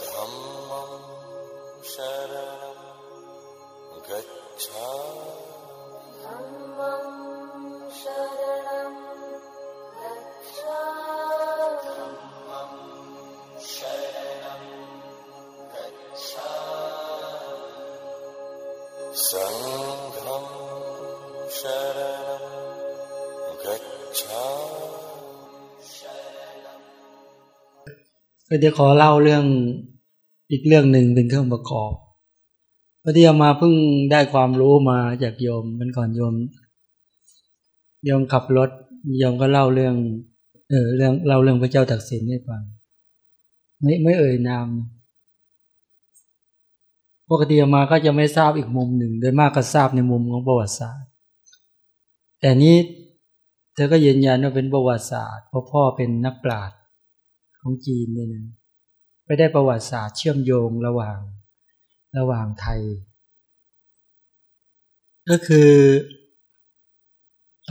धम्मं शरणं गच्छामि ก็เดี๋ยวขอเล่าเรื่องอีกเรื่องหนึ่งเป็นเครื่องประกอบพอดีเอามาเพิ่งได้ความรู้มาจากโยมมันก่อนโยมโยมขับรถโยมก็เล่าเรื่อง เออเรื่องเล่าเรื่องพระเจ้าตักสินให้ฟังไม่ไม่เอ่ยนามปกติเอามาก็จะไม่ทราบอีกมุมหนึ่ง โดยมากก็ทราบในมุมของประวัติศาสตร์ แต่นี้เธอก็ยืนยันว่าเป็นประวัติศาสตร์เพราะพ่อเป็นนักปราชญ์ ของจีนเนี่ยนะไปได้ประวัติศาสตร์เชื่อมโยงระหว่างระหว่างไทย ก็คือ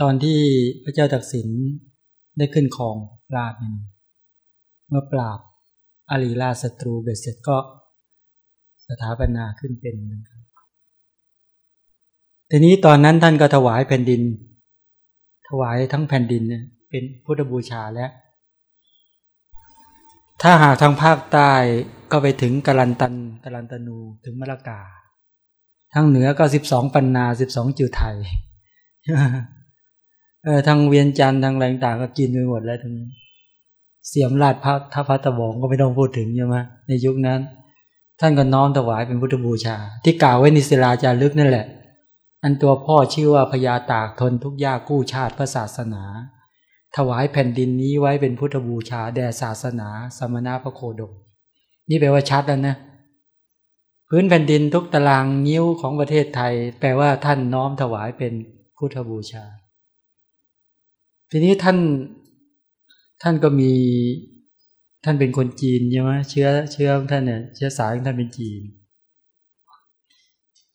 ตอนที่พระเจ้าตักสินได้ขึ้นครองราชเนี่ยเมื่อปราบอาลีราศัตรูเบ็ดเสร็จก็สถาปนาขึ้นเป็นทีนี้ตอนนั้นท่านก็ถวายแผ่นดิน ถวายทั้งแผ่นดินเนี่ยเป็นพุทธบูชาแล้ว ถ้าหากทางภาคใต้ก็ไปถึงกาลันตันกาลันตนูถึงมะละกา ทางเหนือก็สิบสองปันนาสิบสองจิวไทยเออทางเวียนจันทร์ทางแรงต่างก็กินไปหมดแล้วทั้งเสียมราชพระทัพพัตะบองก็ไม่ต้องพูดถึงใช่ไหมในยุคนั้น ท่านก็น้อมถวายเป็นพุทธบูชา ที่กล่าวไว้ในศิลาจารึกนั่นแหละ อันตัวพ่อชื่อว่าพญาตากทนทุกยากกู้ชาติพระศาสนา ถวายแผ่นดินนี้ไว้เป็นพุทธบูชาแด่ศาสนา สมณะพระโคดม นี่แปลว่าชัดแล้วนะ พื้นแผ่นดินทุกตารางนิ้วของประเทศไทย แปลว่าท่านน้อมถวายเป็นพุทธบูชา ทีนี้ท่านท่านก็มีท่านเป็นคนจีนใช่ไหมเชื้อเชื้อท่านเนี่ยเชื้อสายของท่านเป็นจีน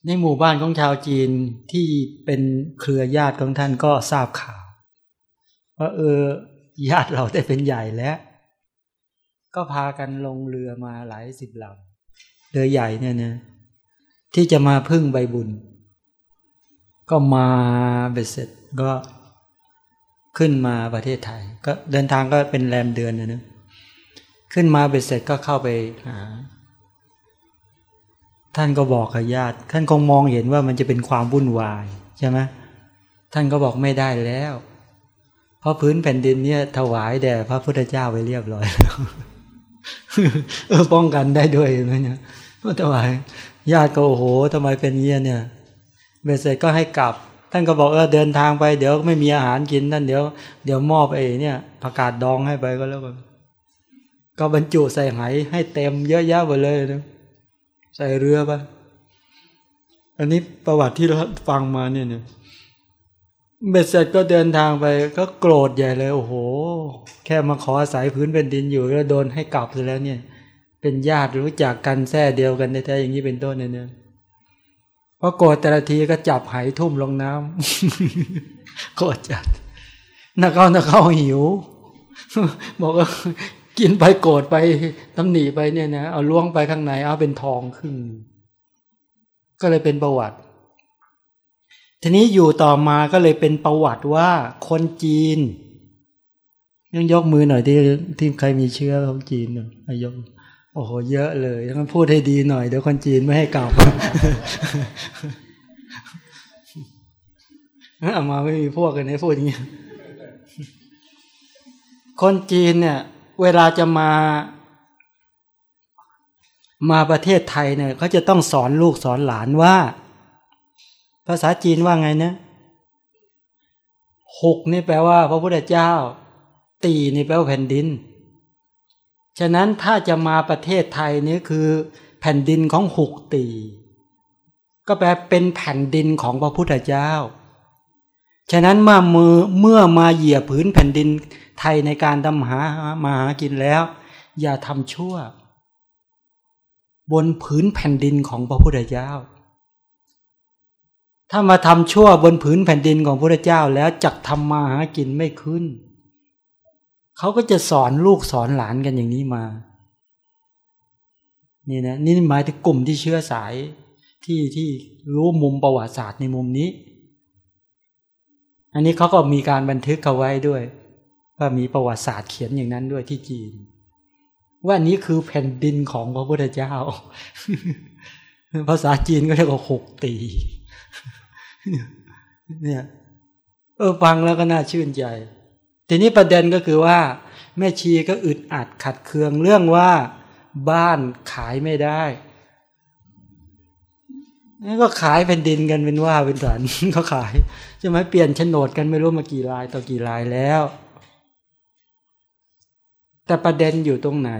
ในหมู่บ้านของชาวจีนที่เป็นเครือญาติของท่านก็ทราบข่าว ว่าเออญาติเราได้เป็นใหญ่แล้ว ก็พากันลงเรือมาหลายสิบลำเรือใหญ่เนี่ยนะที่จะมาพึ่งใบบุญ ก็มาเบ็ดเสร็จก็ขึ้นมาประเทศไทย ก็เดินทางก็เป็นแรมเดือนนะนะขึ้นมาเบ็ดเสร็จก็เข้าไปหาท่านก็บอกกับญาติ ท่านคงมองเห็นว่ามันจะเป็นความวุ่นวายใช่ไหมท่านก็บอกไม่ได้แล้ว เพราะพื้นแผ่นดินเนี่ยถวายแด่พระพุทธเจ้าไปเรียบร้อยแล้วเออป้องกันได้ด้วยนะเนี่ยถวายญาติก็โอ้โหทำไมเป็นเงี้ยเนี่ยเบ็ดเสร็จก็ให้กลับ ท่านก็บอกเออเดินทางไปเดี๋ยวไม่มีอาหารกินท่านเดี๋ยวเดี๋ยวมอบไอ้เนี่ยผักกาดดองให้ไปก็แล้วกันก็บรรจุใส่ไหให้เต็มเยอะแยะไปเลยนะใส่เรือปะอันนี้ประวัติที่เราฟังมาเนี่ยเนี่ย เบ็ดเสร็จก็เดินทางไปก็โกรธใหญ่เลยโอ้โห แค่มาขออาศัยพื้นเป็นดินอยู่แล้วโดนให้กลับซะแล้วเนี่ย เป็นญาติรู้จักกันแท้เดียวกันแท้ๆอย่างนี้เป็นต้นเนี่ยเนี่ยพอโกรธแต่ละทีก็จับไหทุ่มลงน้ำโกรธจัดนักเข้านักเข้าหิว บอกว่ากินไปโกรธไปตำหนีไปเนี่ยนะเอาล้วงไปข้างในเอาเป็นทองขึ้น ก็เลยเป็นประวัติ ทีนี้อยู่ต่อมาก็เลยเป็นประวัติว่าคนจีนยังยกมือหน่อยที่ที่ใครมีเชื้อของจีนหน่อยยกโอ้โหเยอะเลยต้องพูดให้ดีหน่อยเดี๋ยวคนจีนไม่ให้กลับเอามาไม่มีพวกกันให้พูดอย่างนี้คนจีนเนี่ย เวลาจะมา มาประเทศไทยเนี่ยเขาจะต้องสอนลูกสอนหลานว่า ภาษาจีนว่าไงนะหกนี่แปลว่า พระพุทธเจ้า ตีนี่แปลว่าแผ่นดิน ฉะนั้นถ้าจะมาประเทศไทยนี่คือแผ่นดินของหกตี ก็แปลเป็นแผ่นดินของพระพุทธเจ้า ฉะนั้นเมื่อมือเมื่อมาเหยียบผืนแผ่นดินไทยในการทำหามาหากินแล้ว อย่าทำชั่ว บนผืนแผ่นดินของพระพุทธเจ้า ถ้ามาทำชั่วบนผืนแผ่นดินของพระพุทธเจ้าแล้วจักทำมาหากินไม่ขึ้น เขาก็จะสอนลูกสอนหลานกันอย่างนี้มา นี่นะนี่หมายถึงกลุ่มที่เชื่อสายที่ที่รู้มุมประวัติศาสตร์ในมุมนี้ อันนี้เขาก็มีการบันทึกเอาไว้ด้วยว่ามีประวัติศาสตร์เขียนอย่างนั้นด้วยที่จีน ว่านี้คือแผ่นดินของพระพุทธเจ้า ภาษาจีนก็เรียกว่าหกตี เนี่ย เออฟังแล้วก็น่าชื่นใจ ทีนี้ประเด็นก็คือว่า แม่ชีก็อึดอัดขัดเคืองเรื่องว่าบ้านขายไม่ได้ก็ขายแผ่นดินกันเป็นว่าเป็นสันก็ขายใช่ไหมเปลี่ยนโฉนดกันไม่รู้มากี่ลายต่อกี่ลายแล้ว แต่ประเด็นอยู่ตรงไหน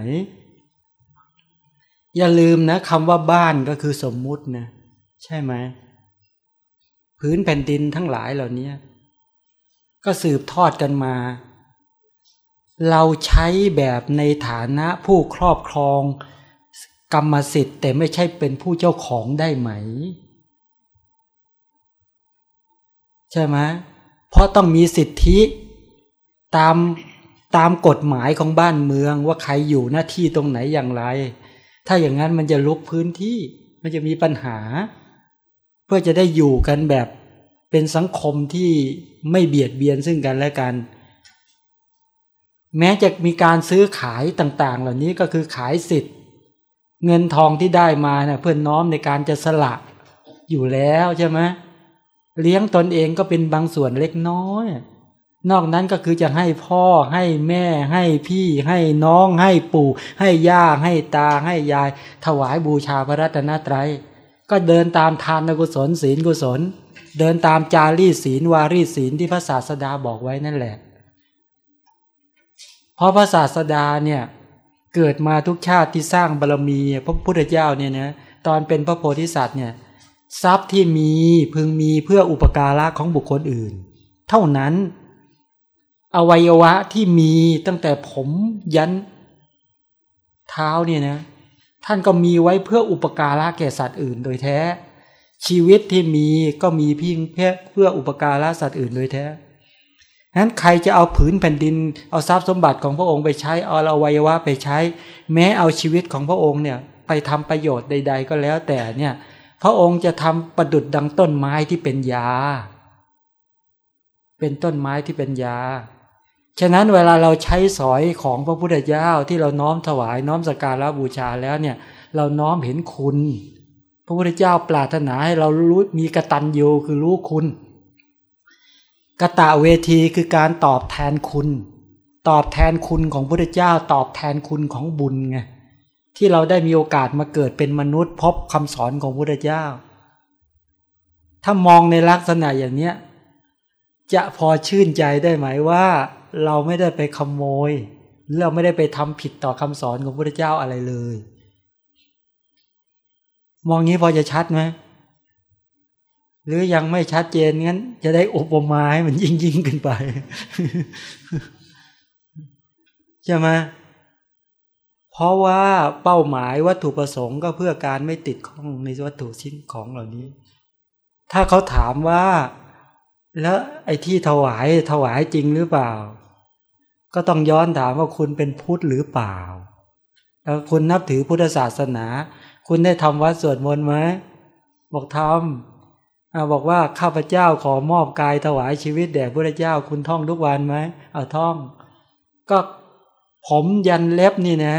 อย่าลืมนะคำว่าบ้านก็คือสมมุตินะ ใช่ไหม พื้นแผ่นดินทั้งหลายเหล่านี้ก็สืบทอดกันมา เราใช้แบบในฐานะผู้ครอบครอง กรรมสิทธิ์ แต่ไม่ใช่เป็นผู้เจ้าของได้ไหม ใช่ไหมเพราะต้องมีสิทธิตามตามกฎหมายของบ้านเมืองว่าใครอยู่หน้าที่ตรงไหนอย่างไร ถ้าอย่างนั้นมันจะลุกพื้นที่ มันจะมีปัญหา เพื่อจะได้อยู่กันแบบเป็นสังคมที่ไม่เบียดเบียนซึ่งกันและกัน แม้จะมีการซื้อขายต่างๆ เหล่านี้ก็คือขายสิทธิ์ เงินทองที่ได้มาเนะ่ยเพื่อนน้อมในการจะสละอยู่แล้วใช่ไหมเลี้ยงตนเองก็เป็นบางส่วนเล็กน้อย นอกนั้นก็คือจะให้พ่อให้แม่ ให้พี่ ให้น้อง ให้ปู่ ให้ย่าให้ตาให้ยาย ถวายบูชาพระรัตนตรัย ก็เดินตามทานกุศลศีลกุศล เดินตามจารีศีลวารีศีลที่พระศาสดาบอกไว้นั่นแหละ เพราะพระศาสดาเนี่ยเกิดมาทุกชาติที่สร้างบารรมีพระพุทธเจ้าเนี่ยนะตอนเป็นพระโพธิสัตว์เนี่ยทรัพย์ที่มีพึงมีเพื่ออุปการะของบุคคลอื่น เท่านั้น อวัยวะที่มีตั้งแต่ผมยันเท้าเนี่ยนะ ท่านก็มีไว้เพื่ออุปการะแก่สัตว์อื่น โดยแท้ ชีวิตที่มีก็มีเพียงเพื่ออุปการะสัตว์อื่นโดยแท้นั้นใครจะเอาผืนแผ่นดิน เอาทรัพย์สมบัติของพระองค์ไปใช้เอาอวัยวะไปใช้ แม้เอาชีวิตของพระองค์เนี่ยไปทำประโยชน์ใด ๆ ก็แล้วแต่เนี่ย พระองค์จะทำประดุดดังต้นไม้ที่เป็นยา เป็นต้นไม้ที่เป็นยา ฉะนั้นเวลาเราใช้สอยของพระพุทธเจ้าที่เราน้อมถวายน้อมสักการะบูชาแล้วเนี่ย เราน้อมเห็นคุณ พระพุทธเจ้าปรารถนาให้เรารู้มีกตัญญูคือรู้คุณ กตะเวทีคือการตอบแทนคุณ ตอบแทนคุณของพระพุทธเจ้า ตอบแทนคุณของบุญไงที่เราได้มีโอกาสมาเกิดเป็นมนุษย์ พบคำสอนของพระพุทธเจ้า ถ้ามองในลักษณะอย่างเนี้ยจะพอชื่นใจได้ไหมว่า เราไม่ได้ไปขโมยหรือเราไม่ได้ไปทำผิดต่อคำสอนของพระเจ้าอะไรเลย มองงี้พอจะชัดไหมหรือยังไม่ชัดเจนงั้น จะได้อุปมาให้มันยิ่งยิ่งขึ้นไป ใช่ไหมเพราะว่าเป้าหมายวัตถุประสงค์ก็เพื่อการไม่ติดข้องในวัตถุชิ้นของเหล่านี้ ถ้าเขาถามว่า แล้วไอ้ที่ถวายถวายจริงหรือเปล่า ก็ต้องย้อนถามว่าคุณเป็นพุทธหรือเปล่า แล้วคุณนับถือพุทธศาสนา คุณได้ทำวัดสวดมนต์ไหมบอกทำบอกว่าข้าพเจ้าขอมอบกายถวายชีวิตแด่พระเจ้า คุณท่องทุกวันไหมเอาท่อง ก็ผมยันเล็บนี่นะ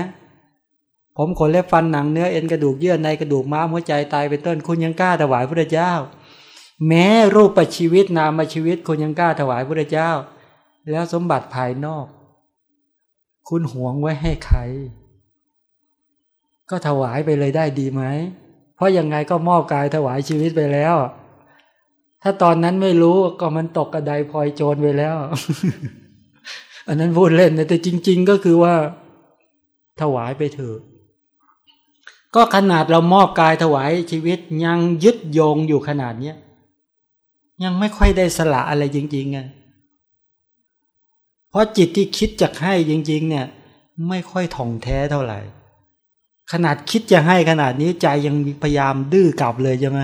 ผมขนเล็บฟันหนังเนื้อเอ็นกระดูกเยื่อในกระดูกม้ามหัวใจตายเป็นต้นคุณยังกล้าถวายพระเจ้า แม้รูปประชีวิตนามชีวิตคุณยังกล้าถวายพระเจ้า แล้วสมบัติภายนอก คุณหวงไว้ให้ใคร ก็ถวายไปเลยได้ดีไหม เพราะยังไงก็มอบกายถวายชีวิตไปแล้ว ถ้าตอนนั้นไม่รู้ก็มันตกกระไดพลอยโจรไปแล้ว อันนั้นพูดเล่นนะแต่จริง ๆ ก็คือว่า ถวายไปเถอะก็ขนาดเรามอบกายถวายชีวิตยังยึดโยงอยู่ขนาดเนี้ย ยังไม่ค่อยได้สละอะไรจริงๆอะเพราะจิตที่คิดจะให้จริง ๆ เนี่ย ไม่ค่อยถ่องแท้เท่าไหร่ ขนาดคิดจะให้ขนาดนี้ใจยังพยายามดื้อกลับเลยใช่ไหม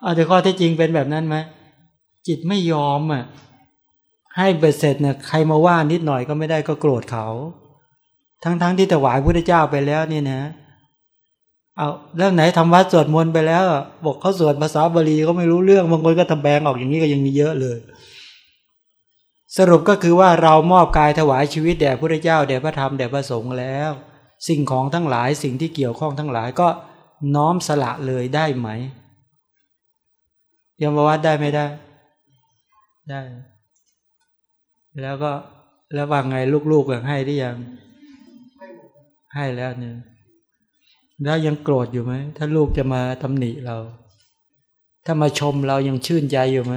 เอาแต่ข้อที่จริงเป็นแบบนั้นไหมจิตไม่ยอมอะให้เบ็ดเสร็จเนี่ยใครมาว่านิดหน่อยก็ไม่ได้ก็โกรธเขา ทั้งๆทที่ถวายพระเจ้าไปแล้วเนี่ยนะ เอาเรื่องไหนทำวัดสวดมนต์ไปแล้ว บอกเขาสวดภาษาบาลีเขาไม่รู้เรื่องบางคนก็ทำแบงออกอย่างนี้ก็ยังมีเยอะเลย สรุปก็คือว่าเรามอบกายถวายชีวิตแด่พระเจ้าแด่พระธรรมแด่พระสงฆ์แล้ว สิ่งของทั้งหลายสิ่งที่เกี่ยวข้องทั้งหลายก็น้อมสละเลยได้ไหมยมวัดได้ไม่ได้ ได้ แล้วก็แล้วว่างไงลูกๆแบบให้ได้ยัง ให้แล้วเนี่ย แล้วยังโกรธอยู่ไหมถ้าลูกจะมาตำหนิเรา ถ้ามาชมเรายังชื่นใจอยู่ไหม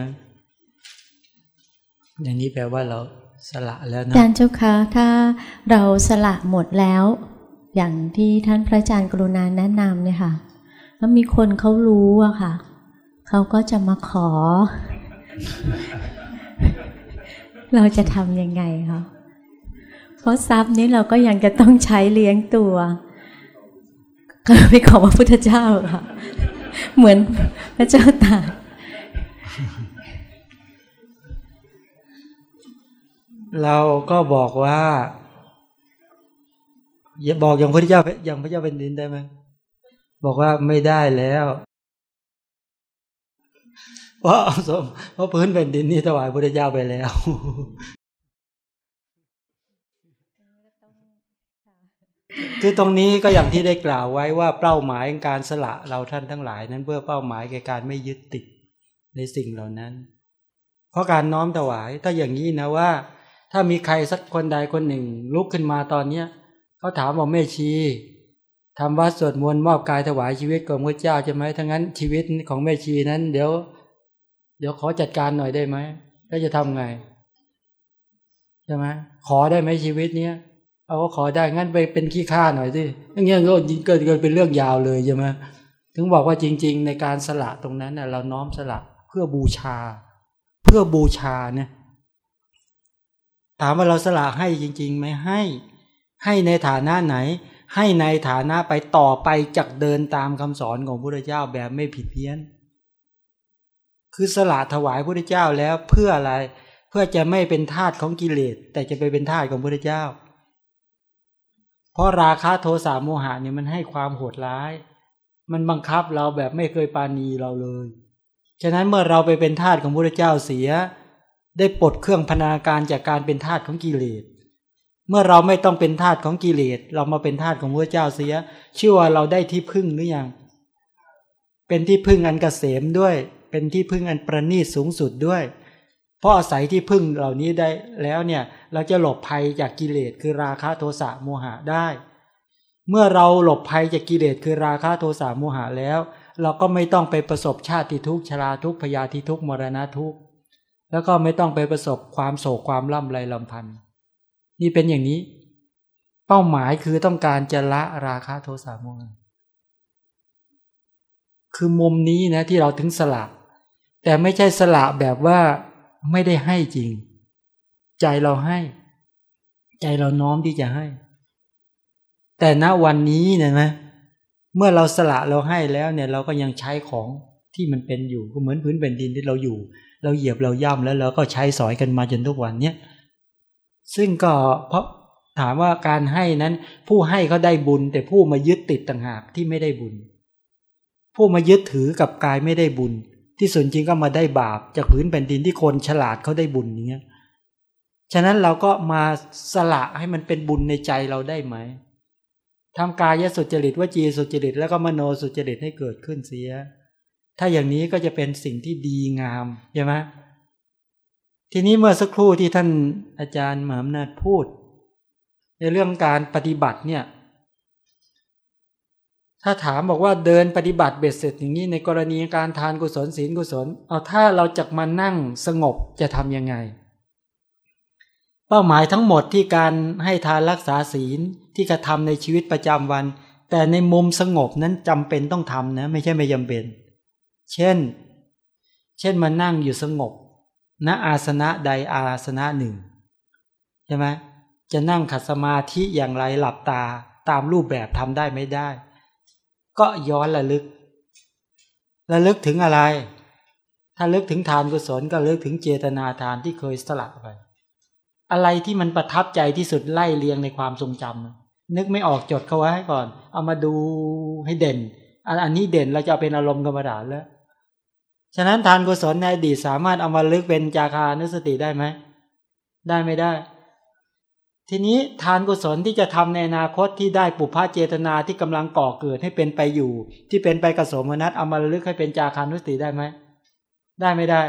อย่างนี้แปลว่าเราสละแล้วอาจารย์เจ้าคะถ้าเราสละหมดแล้ว อย่างที่ท่านพระอาจารย์กรุณาแนะนำเนี่ยค่ะ แล้วมีคนเขารู้อะค่ะเขาก็จะมาขอ เราจะทำยังไงคะเพราะทรัพย์นี้เราก็ยังจะต้องใช้เลี้ยงตัว ก็ไปขอพระพุทธเจ้าค่ะ เหมือนพระเจ้าตากเราก็บอกว่าอย่าบอกอย่างพระเจ้าอย่างพระเจ้าเป็นดินได้ไหมบอกว่าไม่ได้แล้วเพราะสมเพราะพื้นแผ่นดินนี่ถวายพระเจ้าไปแล้ว คือตรงนี้ก็อย่างที่ได้กล่าวไว้ว่าเป้าหมายของการสละเราท่านทั้งหลาย นั้นเพื่อเป้าหมายแก่การไม่ยึดติดในสิ่งเหล่านั้น เพราะการน้อมถวายถ้าอย่างนี้นะว่า ถ้ามีใครสักคนใดคนหนึ่ง ลุกขึ้นมาตอนเนี้ยเขาถามว่าแม่ชีทำวัดสวดมนต์มอบกายถวายชีวิตกับพระเจ้าใช่ไหมทั้งนั้นชีวิตของแม่ชีนั้น เดี๋ยว เดี๋ยวขอจัดการหน่อยได้ไหมแล้วจะทำไงใช่ไหมขอได้ไหมชีวิตเนี้ย เอาก็ขอได้งั้นไปเป็นขี้ข้าหน่อยสิอย่างเงี้ยก็เกิดเกิดเป็นเรื่องยาวเลยใช่ไหมถึงบอกว่าจริง ๆ ในการสละตรงนั้นน่ะเราน้อมสละเพื่อบูชา เพื่อบูชาเนี่ยถามว่าเราสละให้จริงๆไหมให้ ให้ในฐานะไหน ให้ในฐานะไปต่อไปจักเดินตามคำสอนของพระเจ้าแบบไม่ผิดเพี้ยน คือสละถวายพระเจ้าแล้วเพื่ออะไร เพื่อจะไม่เป็นทาสของกิเลส แต่จะไปเป็นทาสของพระเจ้า ราะราคะโทสะโมหะเนี่ยมันให้ความโหดร้าย มันบังคับเราแบบไม่เคยปาณีเราเลย ฉะนั้นเมื่อเราไปเป็นทาสของพระเจ้าเสีย ได้ปลดเครื่องพนาการจากการเป็นทาสของกิเลส เมื่อเราไม่ต้องเป็นทาสของกิเลส เรามาเป็นทาสของพระเจ้าเสีย ชื่อว่าเราได้ที่พึ่งหรือยัง เป็นที่พึ่งอันกเกษมด้วย เป็นที่พึ่งอันประณีตสูงสุดด้วย เพราะอาศัยที่พึ่งเหล่านี้ได้แล้วเนี่ย เราจะหลบภัยจากกิเลสคือราคะโทสะโมหะได้ เมื่อเราหลบภัยจากกิเลสคือราคะโทสะโมหะแล้ว เราก็ไม่ต้องไปประสบชาติทุกข์ชราทุกข์พยาธิทุกข์มรณะทุกข์แล้วก็ไม่ต้องไปประสบความโศกความล่ำไรลำพันธ์นี่เป็นอย่างนี้ เป้าหมายคือต้องการจะละราคะโทสะโมหะคือมุมนี้นะที่เราถึงสละ แต่ไม่ใช่สละแบบว่าไม่ได้ให้จริง ใจเราให้ ใจเราน้อมที่จะให้ แต่ณวันนี้เนี่ยนะเมื่อเราสละเราให้แล้วเนี่ย เราก็ยังใช้ของที่มันเป็นอยู่ก็เหมือนพื้นแผ่นดินที่เราอยู่ เราเหยียบเราย่ำแล้วเราก็ใช้สอยกันมาจนทุกวันเนี้ยซึ่งก็เพราะถามว่าการให้นั้น ผู้ให้เขาได้บุญ แต่ผู้มายึดติดต่างหากที่ไม่ได้บุญ ผู้มายึดถือกับกายไม่ได้บุญ ที่ส่วนจริงก็มาได้บาป จากพื้นแผ่นดินที่คนฉลาดเขาได้บุญอย่างเงี้ย ฉะนั้นเราก็มาสละให้มันเป็นบุญในใจเราได้ไหมทำกายสุจริตวจีสุจริต แล้วก็มโนสุจริตให้เกิดขึ้นเสีย ถ้าอย่างนี้ก็จะเป็นสิ่งที่ดีงามใช่ไหมทีนี้เมื่อสักครู่ที่ท่านอาจารย์มหาอำนาจพูด ในเรื่องการปฏิบัติเนี่ย ถ้าถามบอกว่าเดินปฏิบัติเบ็ดเสร็จอย่างนี้ในกรณีการทานกุศลศีลกุศล เอาถ้าเราจะมานั่งสงบจะทำยังไง เป้าหมายทั้งหมดที่การให้ทานรักษาศีลที่กระทำในชีวิตประจำวัน แต่ในมุมสงบนั้นจำเป็นต้องทำนะ ไม่ใช่ไม่จำเป็น เช่น เช่นมานั่งอยู่สงบณอาสนะใดอาสนะหนึ่งใช่ไหมจะนั่งขัดสมาธิอย่างไรหลับตาตามรูปแบบทำได้ไม่ได้ ก็ย้อนระลึก ระลึกถึงอะไร ถ้าลึกถึงทานกุศลก็ลึกถึงเจตนาทานที่เคยสละไป อะไรที่มันประทับใจที่สุดไล่เรียงในความทรงจำนึกไม่ออกจดเขาไว้ให้ก่อน เอามาดูให้เด่น อันอันนี้เด่นเราจะเอาเป็นอารมณ์กรรมฐานแล้ว ฉะนั้นทานกุศลในอดีตสามารถเอามาลึกเป็นจาคานุสติได้ไหม ได้ไม่ได้ ทีนี้ทานกุศลที่จะทำในอนาคตที่ได้ปุพพะเจตนาที่กำลังก่อเกิดให้เป็นไปอยู่ ที่เป็นไปกระสมนัตเอามาลึกให้เป็นจาคานุสติได้ไหม ได้ไม่ได้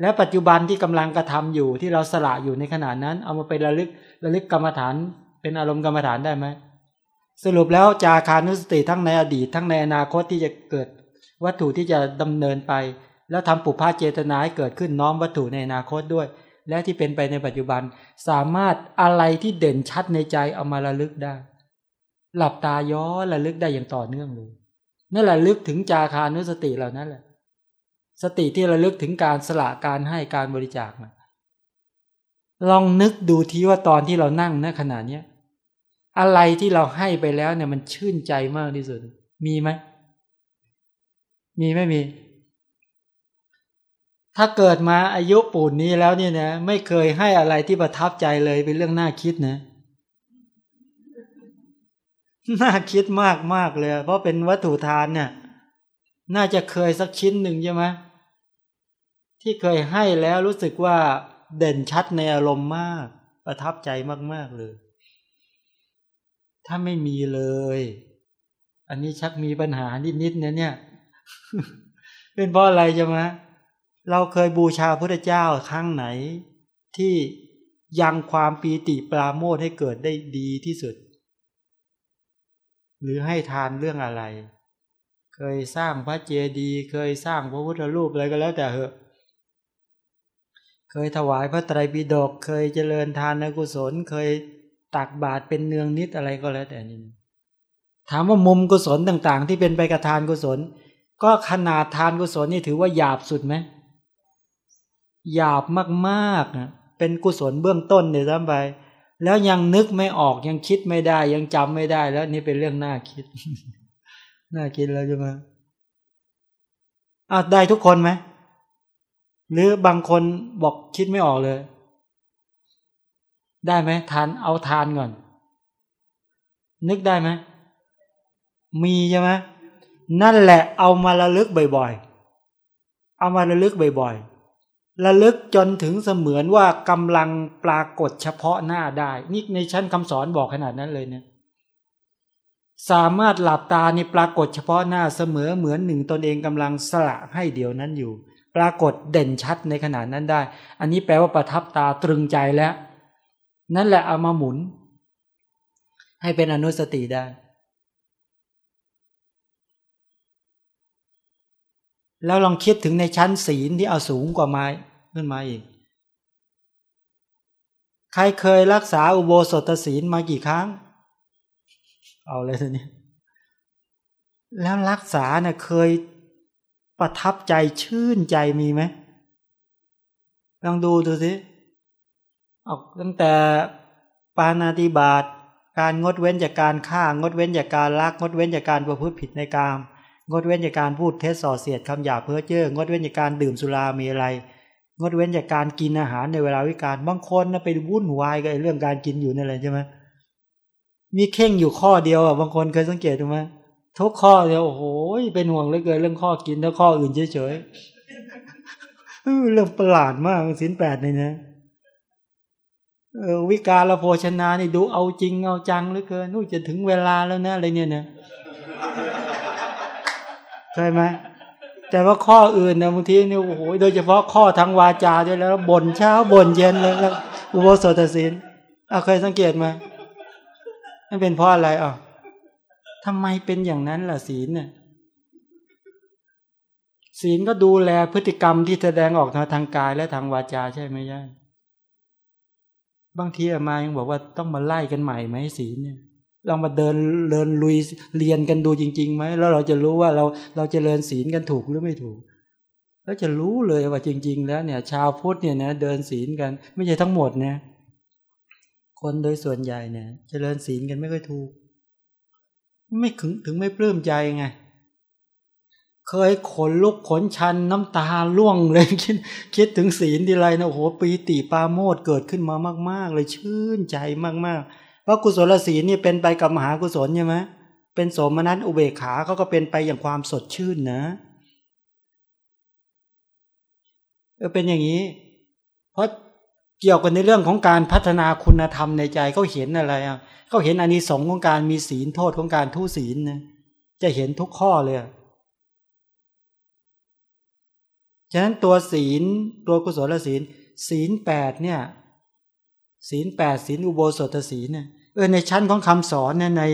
แล้วปัจจุบันที่กำลังกระทำอยู่ที่เราสละอยู่ในขณะนั้น เอามาไประลึกระลึกกรรมฐาน เป็นอารมณ์กรรมฐานได้ไหมสรุปแล้วจาคานุสติทั้งในอดีต ทั้งในอนาคตที่จะเกิดวัตถุที่จะดำเนินไป แล้วทำปุพพะเจตนาให้เกิดขึ้นน้อมวัตถุในอนาคตด้วย และที่เป็นไปในปัจจุบันสามารถอะไรที่เด่นชัดในใจเอามาระลึกได้ หลับตาย้อนระลึกได้อย่างต่อเนื่องเลยนั่นแหละลึกถึงจาคานุสติเหล่านั้นแหละ สติที่ระลึกถึงการสละการให้การบริจาคลองนึกดูทีว่าตอนที่เรานั่งณขณะเนี้ยอะไรที่เราให้ไปแล้วเนี่ยมันชื่นใจมากที่สุด มีไหม มีไม่มี ถ้าเกิดมาอายุปูนนี้แล้วเนี่ยนะไม่เคยให้อะไรที่ประทับใจเลยเป็นเรื่องน่าคิดนะ น่าคิดมากมากเลย เพราะเป็นวัตถุทานเนี่ย น่าจะเคยสักชิ้นหนึ่งใช่ไหม ที่เคยให้แล้วรู้สึกว่าเด่นชัดในอารมณ์มาก ประทับใจมาก ๆ เลย ถ้าไม่มีเลย อันนี้ชักมีปัญหานิดๆนะเนี่ย เป็นเพราะอะไรจะมาเราเคยบูชาพระเจ้าครั้งไหน ที่ยังความปีติปราโมทให้เกิดได้ดีที่สุด หรือให้ทานเรื่องอะไร เคยสร้างพระเจดีย์เคยสร้างพระพุทธรูปอะไรก็แล้วแต่เหอะ เคยถวายพระไตรปิฎกเคยเจริญทานกุศล เคยตักบาตรเป็นเนืองนิดอะไรก็แล้วแต่นี่ถามว่ามุมกุศลต่างๆ ที่เป็นไปกับทานกุศล ก็ขนาดทานกุศลนี่ถือว่าหยาบสุดไหมหยาบมากๆนะเป็นกุศลเบื้องต้นเดี๋ยวซ้ำไป แล้วยังนึกไม่ออกยังคิดไม่ได้ ยังจำไม่ได้ แล้วนี่เป็นเรื่องน่าคิด น่าคิดแล้วใช่ไหมอะได้ทุกคนไหม หรือบางคนบอกคิดไม่ออกเลย ได้ไหมทานเอาทานก่อน นึกได้ไหมมีใช่ไหมนั่นแหละเอามาระลึกบ่อยๆ เอามาระลึกบ่อยๆ ระลึกจนถึงเสมือนว่ากำลังปรากฏเฉพาะหน้าได้ นี่ในชั้นคำสอนบอกขนาดนั้นเลยเนี่ย สามารถหลับตาในปรากฏเฉพาะหน้าเสมอเหมือนหนึ่งตนเองกำลังสละให้เดียวนั้นอยู่ ปรากฏเด่นชัดในขณะนั้นได้ อันนี้แปลว่าประทับตาตรึงใจแล้ว นั่นแหละเอามาหมุน ให้เป็นอนุสติได้ แล้วลองคิดถึงในชั้นศีลที่เอาสูงกว่าไม้ขึ้นมาอีก ใครเคยรักษาอุโบสถศีลมากี่ครั้ง เอาเลยทีนี้แล้วรักษาเนี่ยเคย ประทับใจชื่นใจมีไหมลองดูดูสิออกตั้งแต่ปานาติบาตการงดเว้นจากการฆ่างดเว้นจากการลักงดเว้นจากการประพฤติผิดในกามงดเว้นจากการพูดเท็จส่อเสียดคำหยาเพ้อเจ้องดเว้นจากการดื่มสุรามีอะไร งดเว้นจากการกินอาหารในเวลาวิการบางคนนะไปวุ่นวายกับเรื่องการกินอยู่นั่นแหละใช่ไหมมีเข่งอยู่ข้อเดียวอะบางคนเคยสังเกตไหม ทุกข้อเดียวโอ้โหเป็นห่วงเหลือเกินเรื่องข้อกินแล้วข้ออื่นเฉยๆเรื่องประหลาดมากสินแปดเนี่ยนะวิการละโภชนานี่ดูเอาจริงเอาจังเหลือเกินนู่นจะถึงเวลาแล้วนะอะไรเนี่ยนะใช่ไหมแต่ว่าข้ออื่นนะบางทีเนี่ยโอ้โหโดยเฉพาะข้อทางวาจาด้วยแล้วบ่นเช้าบ่นเย็นเลยแล้วอุโบสถศีลเอาเคยสังเกตไหมนั่นเป็นเพราะอะไรอะ ทำไมเป็นอย่างนั้นล่ะศีลเนี่ยศีลก็ดูแลพฤติกรรมที่แสดงออกทางกายและทางวาจาใช่ไหมใช่บางทีอามายังบอกว่าต้องมาไล่กันใหม่ไหมศีลเนี่ยลองมาเดินเดินลุยเรียนกันดูจริงๆไหมแล้วเราจะรู้ว่าเราเราจะเริญศีลกันถูกหรือไม่ถูก แล้วจะรู้เลยว่าจริง ๆ แล้วเนี่ย ชาวพุทธเนี่ยนะเดินศีลกัน ไม่ใช่ทั้งหมดนะคนโดยส่วนใหญ่เนี่ยจเจริญศีลกันไม่ค่อยถูก ไม่ถึงถึงไม่ปลื้มใจไง เคยขนลุกขนชันน้ำตาล่วงเลยคิดคิดถึงศีลทีไรนะโอ้โหปีติปาโมดเกิดขึ้นมามาก ๆ เลยชื่นใจมากๆเพราะกุศลศีลนี่เป็นไปกับมหากุศลใช่ไหมเป็นสมนัตอุเบกขาเขาก็เป็นไปอย่างความสดชื่นนะเออเป็นอย่างนี้ เพราะ เกี่ยวกันในเรื่องของการพัฒนาคุณธรรมในใจเขาเห็นอะไรอะเขาเห็นอานิสงส์ของการมีศีลโทษของการทุศีลนะจะเห็นทุกข้อเลยฉะนั้นตัวศีลตัวกุศลศีล ศีลแปดเนี่ย ศีลแปดศีลอุโบสถศีลเนี่ยเออในชั้นของคำสอนเนี่ยใน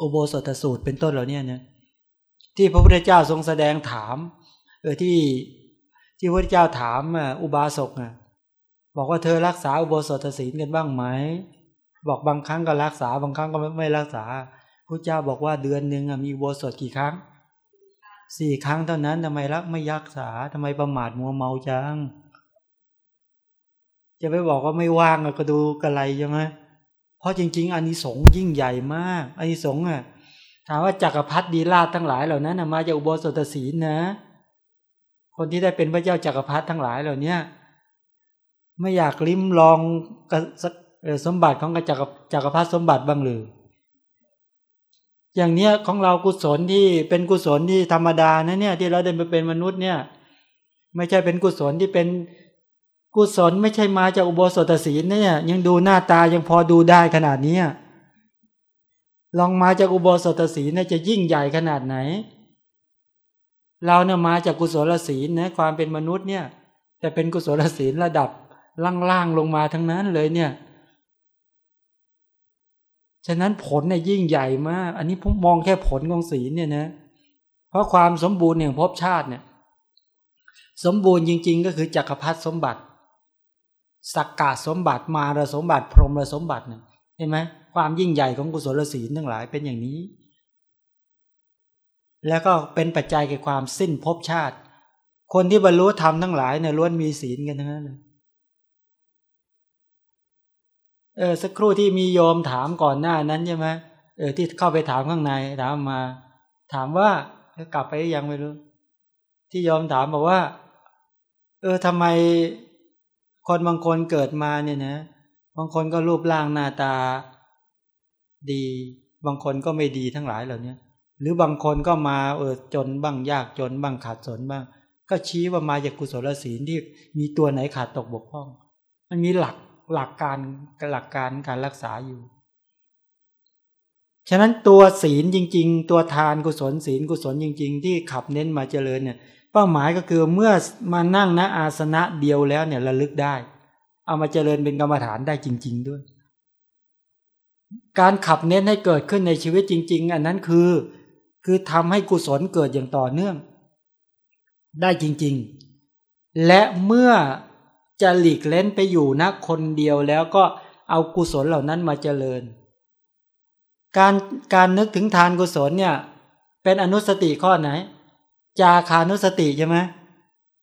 อุโบสถสูตรเป็นต้นเหล่านี้เนี่ยที่พระพุทธเจ้าทรงแสดงถาม เออที่ ที่พระเจ้าถามอุบาสกอะบอกว่าเธอรักษาอุโบสถศีลกันบ้างไหม บอกบางครั้งก็รักษาบางครั้งก็ไม่รักษาพระเจ้าบอกว่าเดือนหนึ่งมีอุโบสถกี่ครั้งสี่ครั้งเท่านั้นทำไมรักไม่ยักษาทำไมประมาทมัวเมาจังจะไปบอกว่าไม่ว่างก็ดูกระไรใช่ไหมเพราะจริง ๆอานิสงส์ยิ่งใหญ่มากอานิสงส์อะถามว่าจักรพรรดิราทั้งหลายเหล่านั้นมาจากอุโบสถศีลนะ คนที่ได้เป็นพระเจ้าจักรพรรดิทั้งหลายเหล่านี้ไม่อยากลิ้มลองสมบัติของกจักรจักรพรรดิสมบัติบ้างหรือ อย่างเนี้ยของเรากุศลที่เป็นกุศลที่ธรรมดานะเนี่ยที่เราได้มาเป็นมนุษย์เนี่ย ไม่ใช่เป็นกุศลที่เป็นกุศลไม่ใช่มาจากอุโบสถศีลเนี่ย ยังดูหน้าตายังพอดูได้ขนาดนี้ลองมาจากอุโบสถศีลเนี่ยจะยิ่งใหญ่ขนาดไหน เราเนี่ยมาจากกุศลศีลนะความเป็นมนุษย์เนี่ย แต่เป็นกุศลศีลระดับล่างๆลงมาทั้งนั้นเลยเนี่ย ฉะนั้นผลเนี่ยยิ่งใหญ่มาก อันนี้ผมมองแค่ผลของศีลเนี่ยนะ เพราะความสมบูรณ์แห่งภพชาติเนี่ย สมบูรณ์จริง ๆ ก็คือจักรพรรดิสมบัติ สักกาสมบัติมารสมบัติ พรหมสมบัติเนี่ยเห็นไหมความยิ่งใหญ่ของกุศลศีลทั้งหลายเป็นอย่างนี้ แล้วก็เป็นปัจจัยแก่ความสิ้นภพชาติ คนที่บรรลุธรรมทั้งหลายเนี่ยล้วนมีศีลกันทั้งนั้นเลยเออสักครู่ที่มีโยมถามก่อนหน้านั้นใช่ไหมเออที่เข้าไปถามข้างในถามมา ถามว่ากลับไปยังไม่รู้ ที่ยอมถามบอกว่า เออทำไมคนบางคนเกิดมาเนี่ยนะ บางคนก็รูปร่างหน้าตาดี บางคนก็ไม่ดีทั้งหลายเหล่านี้ หรือบางคนก็มาเออจนบ้างยากจนบ้างขาดสนบ้าง ก็ชี้ว่ามาจากกุศลศีลที่มีตัวไหนขาดตกบกพร่อง มันมีหลักหลักการหลักการการรักษาอยู่ ฉะนั้นตัวศีลจริง ๆ ตัวทานกุศลศีลกุศลจริง ๆ ที่ขับเน้นมาเจริญเนี่ยเป้าหมายก็คือเมื่อมานั่งณอาสนะเดียวแล้วเนี่ยระลึกได้ เอามาเจริญเป็นกรรมฐานได้จริง ๆด้วย การขับเน้นให้เกิดขึ้นในชีวิตจริง ๆ อันนั้นคือ คือทำให้กุศลเกิดอย่างต่อเนื่อง ได้จริงๆ และเมื่อจะหลีกเล่นไปอยู่นะคนเดียวแล้วก็เอากุศลเหล่านั้นมาเจริญ การการนึกถึงทานกุศลเนี่ย เป็นอนุสติข้อไหน จาคานุสติใช่ไหม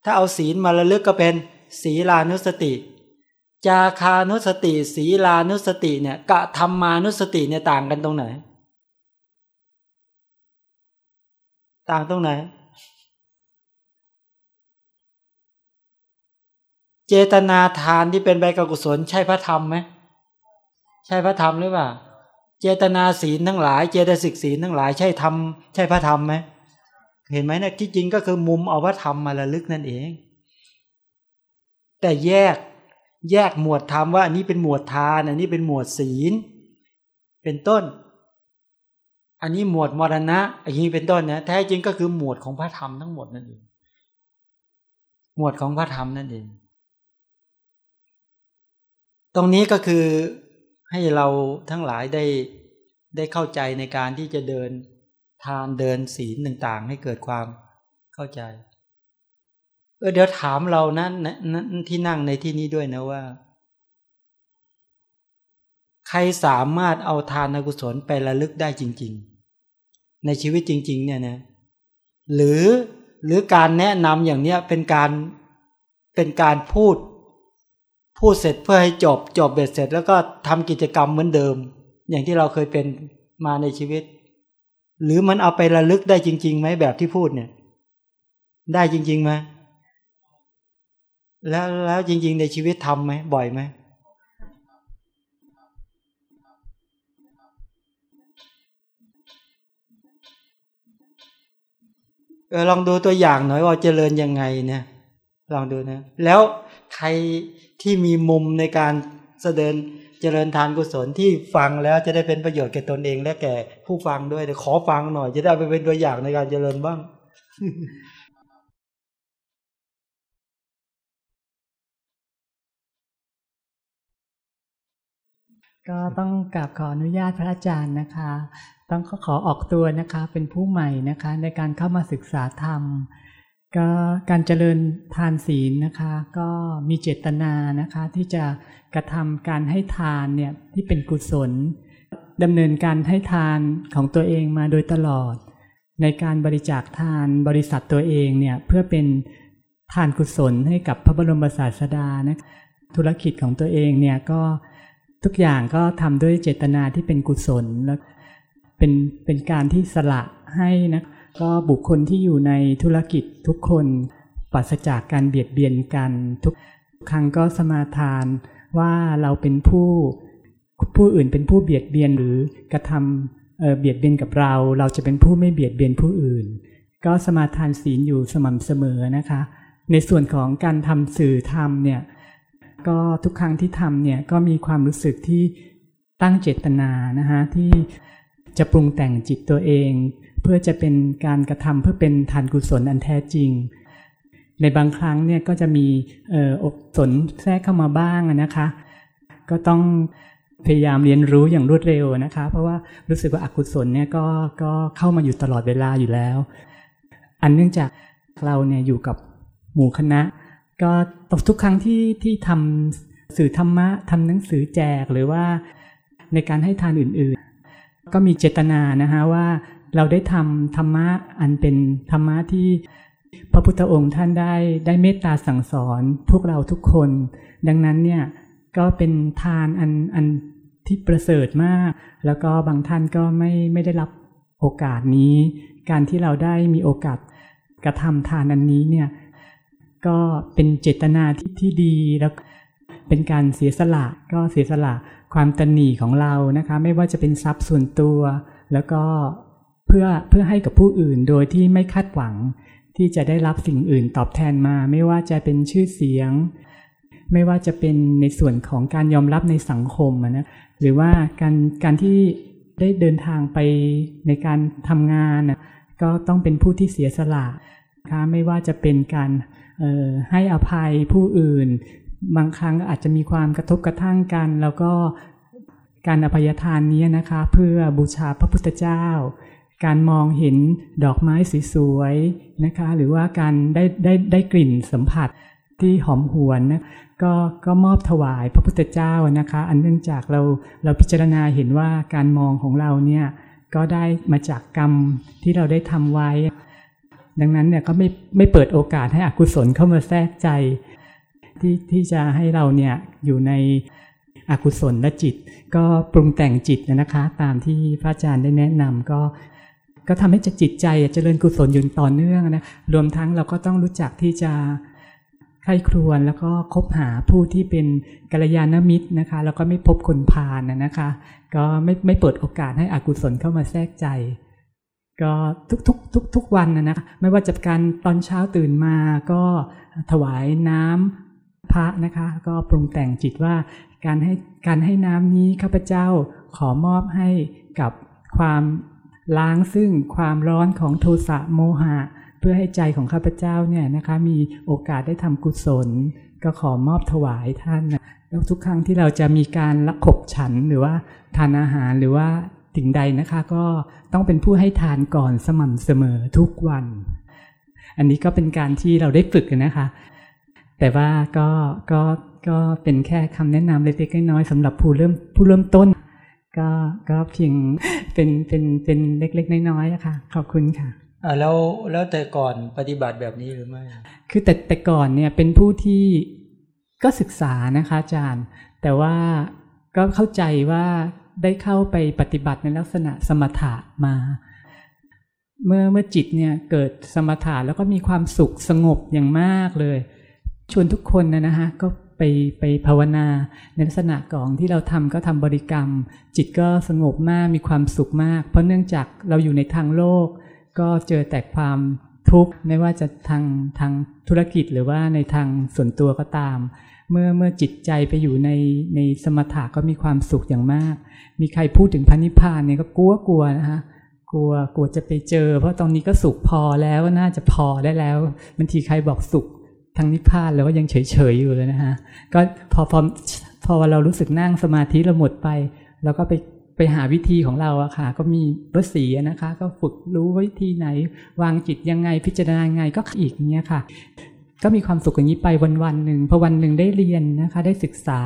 ถ้าเอาศีลมาระลึกก็เป็นศีลานุสติ จาคานุสติ ศีลานุสติเนี่ยกะธรรมานุสติเนี่ยต่างกันตรงไหน ต่างตรงไหน เจตนาทานที่เป็นใบกกุศล ใช่พระธรรมไหมใช่พระธรรมหรือเปล่า เจตนาศีลทั้งหลาย เจตสิกศีลทั้งหลายใช่ธรรมใช่พระธรรมไหมเห็นไหมนะที่จริงก็คือมุมเอาพระธรรมมาระลึกนั่นเอง แต่แยกแยกหมวดธรรมว่าอันนี้เป็นหมวดทาน อันนี้เป็นหมวดศีล เป็นต้น อันนี้หมวดมรณะอันนี้เป็นต้นนะแท้จริงก็คือหมวดของพระธรรมทั้งหมดนั่นเองหมวดของพระธรรมนั่นเอง ตรงนี้ก็คือให้เราทั้งหลายได้ได้เข้าใจในการที่จะเดินทานเดินศีลต่างๆ ให้เกิดความเข้าใจ เออเดี๋ยวถามเรานั้นนที่นั่งในที่นี้ด้วยนะว่า ใครสามารถเอาทานกุศลไประลึกได้จริง ๆ ในชีวิตจริง ๆ เนี่ยนะหรือหรือการแนะนำอย่างเนี้ยเป็นการเป็นการพูด พูดเสร็จเพื่อให้จบจบเบ็ดเสร็จ แล้วก็ทำกิจกรรมเหมือนเดิม อย่างที่เราเคยเป็นมาในชีวิต หรือมันเอาไประลึกได้จริงๆไหมแบบที่พูดเนี่ย ได้จริงๆไหมแล้วแล้วจริง ๆ ในชีวิตทำไหมบ่อยไหม ลองดูตัวอย่างหน่อยว่าเจริญยังไงเนี่ยลองดูนะ แล้วใครที่มีมุมในการเสดงเจริญทานกุศลที่ฟังแล้วจะได้เป็นประโยชน์แก่ตนเองและแก่ผู้ฟังด้วยขอฟังหน่อย จะได้เอาไปเป็นตัวอย่างในการเจริญบ้าง ก็ต้องกราบขออนุญาตพระอาจารย์นะคะ ต้องขอออกตัวนะคะเป็นผู้ใหม่นะคะในการเข้ามาศึกษาธรรม ก็การเจริญทานศีลนะคะ ก็มีเจตนานะคะที่จะกระทำการให้ทานเนี่ยที่เป็นกุศลดำเนินการให้ทานของตัวเองมาโดยตลอด ในการบริจาคทานบริษัทตัวเองเนี่ยเพื่อเป็นทานกุศลให้กับพระบรมศาสดานะธุรกิจของตัวเองเนี่ยก็ ทุกอย่างก็ทำด้วยเจตนาที่เป็นกุศลแล้วเป็นเป็นการที่สละให้นะก็บุคคลที่อยู่ในธุรกิจทุกคนปราศจากการเบียดเบียนกัน ทุกครั้งก็สมาทานว่าเราเป็นผู้ผู้อื่นเป็นผู้เบียดเบียนหรือกระทำเเบียดเบียนกับเรา เราจะเป็นผู้ไม่เบียดเบียนผู้อื่น ก็สมาทานศีลอยู่สม่ำเสมอนะคะ ในส่วนของการทำสื่อธรรมเนี่ย ก็ทุกครั้งที่ทำเนี่ยก็มีความรู้สึกที่ตั้งเจตนานะฮะที่จะปรุงแต่งจิตตัวเอง เพื่อจะเป็นการกระทำเพื่อเป็นทานกุศลอันแท้จริง ในบางครั้งเนี่ยก็จะมีอกสนแทรกเข้ามาบ้างนะคะ ก็ต้องพยายามเรียนรู้อย่างรวดเร็วนะคะ เพราะว่ารู้สึกว่าอกุศลเนี่ยก็ก็เข้ามาอยู่ตลอดเวลาอยู่แล้ว อันเนื่องจากเราเนี่ยอยู่กับหมู่คณะ ก็ทุกครั้งที่ที่ทำสื่อธรรมะทำหนังสือแจกหรือว่าในการให้ทานอื่นๆ ก็มีเจตนานะฮะว่าเราได้ทำธรรมะอันเป็นธรรมะที่พระพุทธองค์ท่านได้ได้เมตตาสั่งสอนพวกเราทุกคน ดังนั้นเนี่ยก็เป็นทานอันอันที่ประเสริฐมาก แล้วก็บางท่านก็ไม่ไม่ได้รับโอกาสนี้ การที่เราได้มีโอกาสกระทำทานอันนี้เนี่ย ก็เป็นเจตนาที่ที่ดีแล้วเป็นการเสียสละก็เสียสละความตนหนีของเรานะคะไม่ว่าจะเป็นทรัพย์ส่วนตัว แล้วก็เพื่อเพื่อให้กับผู้อื่นโดยที่ไม่คาดหวัง ที่จะได้รับสิ่งอื่นตอบแทนมา ไม่ว่าจะเป็นชื่อเสียง ไม่ว่าจะเป็นในส่วนของการยอมรับในสังคมนะหรือว่าการการที่ได้เดินทางไปในการทำงานนะก็ต้องเป็นผู้ที่เสียสละนะ คะไม่ว่าจะเป็นการให้อภัยผู้อื่น บางครั้งอาจจะมีความกระทบกระทั่งกัน แล้วก็การอภัยทานนี้นะคะเพื่อบูชาพระพุทธเจ้า การมองเห็นดอกไม้สวยๆนะคะ หรือว่าการได้ได้ได้กลิ่นสัมผัสที่หอมหวนนะก็ก็มอบถวายพระพุทธเจ้านะคะ อันเนื่องจากเราเราพิจารณาเห็นว่าการมองของเราเนี่ยก็ได้มาจากกรรมที่เราได้ทำไว้ ดังนั้นเนี่ยก็ไม่ไม่เปิดโอกาสให้อกุศลเข้ามาแทรกใจ ที่ที่จะให้เราเนี่ยอยู่ในอกุศลและจิต ก็ปรุงแต่งจิตนะคะ ตามที่พระอาจารย์ได้แนะนำก็ก็ทำให้จิตใจเจริญกุศลอยู่ต่อเนื่องนะรวมทั้งเราก็ต้องรู้จักที่จะใครครวญแล้วก็คบหาผู้ที่เป็นกัลยาณมิตรนะคะ แล้วก็ไม่พบคนพาลนนะคะ ก็ไม่ไม่เปิดโอกาสให้อกุศลเข้ามาแทรกใจ ก็ทุกทุกทุกทุกวันนะนะคะไม่ว่าจะการตอนเช้าตื่นมาก็ถวายน้ำพระนะคะ ก็ปรุงแต่งจิตว่าการให้การให้น้ำนี้ข้าพเจ้าขอมอบให้กับความล้างซึ่งความร้อนของโทสะโมหะ เพื่อให้ใจของข้าพเจ้าเนี่ยนะคะมีโอกาสได้ทำกุศล ก็ขอมอบถวายท่านนะแล้วทุกครั้งที่เราจะมีการละขบฉันหรือว่าทานอาหารหรือว่า สิ่งใดนะคะก็ต้องเป็นผู้ให้ทานก่อนสม่ำเสมอทุกวัน อันนี้ก็เป็นการที่เราได้ฝึกนะคะ แต่ว่าก็ก็ก็เป็นแค่คำแนะนำเล็กๆน้อยๆสำหรับผู้เริ่มผู้เริ่มต้น ก็ก็เพียงเป็นเป็นเป็นเล็กๆน้อยๆนะคะขอบคุณค่ะอ่าแล้วแล้วแต่ก่อนปฏิบัติแบบนี้หรือไม่ คือแต่แต่ก่อนเนี่ยเป็นผู้ที่ก็ศึกษานะคะอาจารย์ แต่ว่าก็เข้าใจว่า ได้เข้าไปปฏิบัติในลักษณะสมถะมา เมื่อเมื่อจิตเนี่ยเกิดสมถะแล้วก็มีความสุขสงบอย่างมากเลย ชวนทุกคนนะนะฮะก็ไปไปภาวนาในลักษณะของที่เราทำก็ทำบริกรรม จิตก็สงบมากมีความสุขมาก เพราะเนื่องจากเราอยู่ในทางโลก ก็เจอแต่ความทุกข์ไม่ว่าจะทางทางธุรกิจหรือว่าในทางส่วนตัวก็ตาม เมื่อเมื่อจิตใจไปอยู่ในในสมถะก็มีความสุขอย่างมาก มีใครพูดถึงพันิพพานเนี่ยก็กลัวกลัวนะคะกลัวกลัวจะไปเจอ เพราะตรงนี้ก็สุขพอแล้วน่าจะพอได้แล้วบางทีใครบอกสุขทางนิพพานแล้วก็ยังเฉยเฉยๆอยู่เลยนะฮะก็พอพอพอเรารู้สึกนั่งสมาธิเราหมดไปแล้วก็ไปไปหาวิธีของเราอะค่ะ ก็มีวสีนะคะ ก็ฝึกรู้วิธีไหน วางจิตยังไงพิจารณาไงก็อีกเงี้ยค่ะ ก็มีความสุขอย่างนี้ไปวันวันๆหนึ่งพอวันหนึ่งได้เรียนนะคะ ได้ศึกษา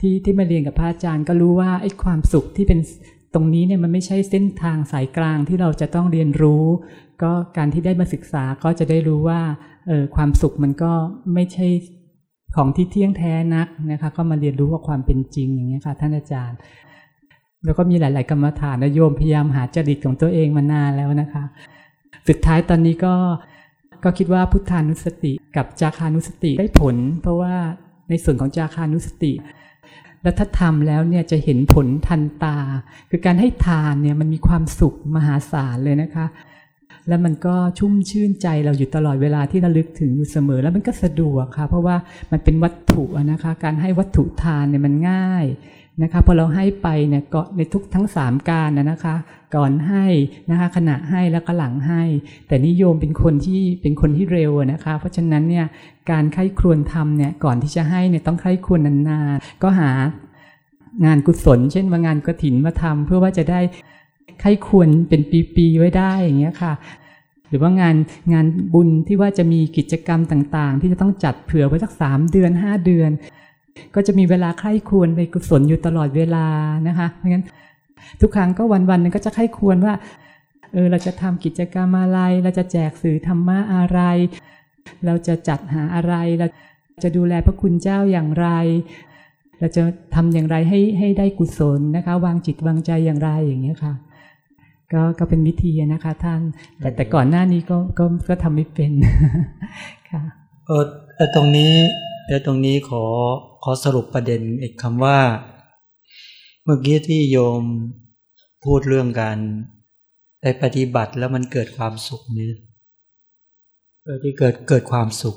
ที่ที่มาเรียนกับพระอาจารย์ก็รู้ว่าไอ้ความสุขที่เป็นตรงนี้เนี่ยมันไม่ใช่เส้นทางสายกลางที่เราจะต้องเรียนรู้ ก็การที่ได้มาศึกษาก็จะได้รู้ว่าเออความสุขมันก็ไม่ใช่ของที่เที่ยงแท้นักนะคะ ก็มาเรียนรู้ว่าความเป็นจริงอย่างเงี้ค่ะท่านอาจารย์ แล้วก็มีหลาย ๆ กรรมฐานนะโยมพยายามหาจริตของตัวเองมานานแล้วนะคะ สุดท้ายตอนนี้ก็ ก็คิดว่าพุทธานุสติกับจาคานุสติได้ผล เพราะว่าในส่วนของจาคานุสติแล้วถ้าทำแล้วเนี่ยจะเห็นผลทันตา คือการให้ทานเนี่ยมันมีความสุขมหาศาลเลยนะคะ แล้วมันก็ชุ่มชื่นใจเราอยู่ตลอดเวลาที่ระลึกถึงอยู่เสมอ แล้วมันก็สะดวกค่ะ เพราะว่ามันเป็นวัตถุนะคะ การให้วัตถุทานเนี่ยมันง่าย นะคะพอเราให้ไปเนี่ยก็ในทุกทั้งสามการนะนะคะ ก่อนให้นะคะขณะให้แล้วก็หลังให้ แต่นิยมเป็นคนที่เป็นคนที่เร็วนะคะ เพราะฉะนั้นเนี่ยการไข้ครวญทำเนี่ยก่อนที่จะให้เนี่ยต้องไข้ครวญนานๆก็หางานกุศล เช่นว่างานกระถินมาทำเพื่อว่าจะได้ไข้ควรเป็นปีๆไว้ได้อย่างเงี้ยค่ะ หรือว่างานงานบุญที่ว่าจะมีกิจกรรมต่างๆ ที่จะต้องจัดเผื่อไว้สักสามเดือนห้าเดือน ก็จะมีเวลาใคร่ควรไปกุศลอยู่ตลอดเวลานะคะเพราะงั้นทุกครั้งก็วันๆนึงก็จะใคร่ควรว่าเออเราจะทำกิจกรรมอะไร เราจะแจกสื่อธรรมะอะไร เราจะจัดหาอะไร เราจะดูแลพระคุณเจ้าอย่างไร เราจะทำอย่างไรให้ให้ได้กุศลนะคะ วางจิตวางใจอย่างไรอย่างเงี้ยค่ะก็ก็เป็นวิธีนะคะท่าน แต่แต่ก่อนหน้านี้ก็ก็ก็ทำไม่เป็นค่ะเออเออตรงนี้เดี๋ยวตรงนี้ขอ ขอสรุปประเด็นอีกคำว่า เมื่อกี้ที่โยมพูดเรื่องการไปปฏิบัติแล้วมันเกิดความสุขนี้เออที่เกิดเกิดความสุข